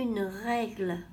une règle.